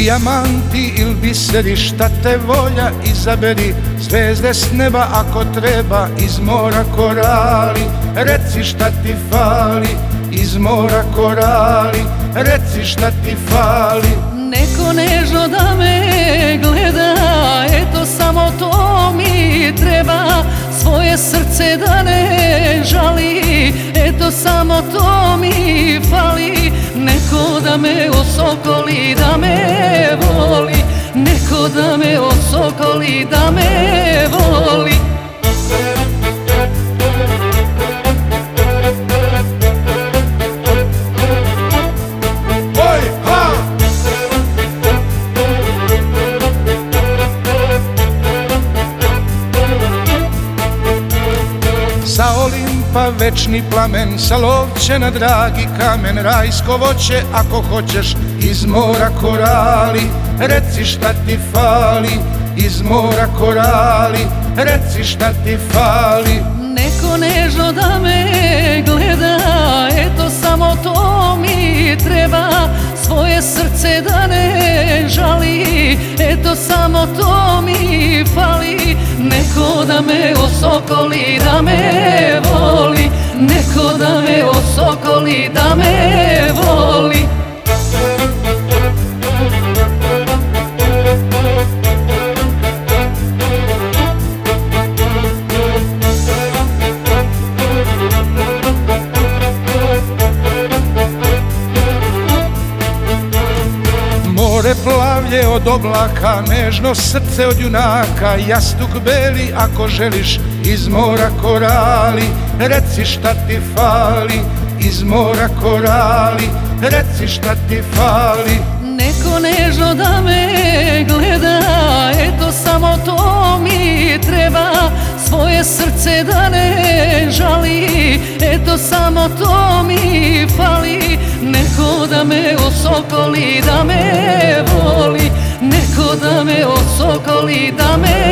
Dijamanti il biseri šta te volja izaberi? Zvezde s neba ako treba iz mora korali. Reci šta ti fali iz mora korali. Reci šta ti fali. Neko nežno da me gleda Eto samo to mi treba. Svoje srce da ne žali Eto samo to me osokoli, da me voli. Neko da me osokoli, da me voli Olimpa večni plamen, sa lovčena dragi kamen, rajsko voće ako hoćeš iz mora korali, reci šta ti fali, iz mora korali, reci šta ti fali. Neko nežno da me gleda Eto samo to mi treba Svoje srce da ne žali Eto samo to mi fali Neko da me osokoli, da me osokoli, da me voli. More plavlje od oblaka, nežno srce od junaka, jastuk beli ako želiš iz mora korali, reci šta ti fali, iz mora korali, reci šta ti fali. Neko nežno da me gleda Eto samo to mi treba. Svoje srce da ne žali Eto samo to mi fali. Neko da me osokoli, da me voli. Neko da me osokoli, da me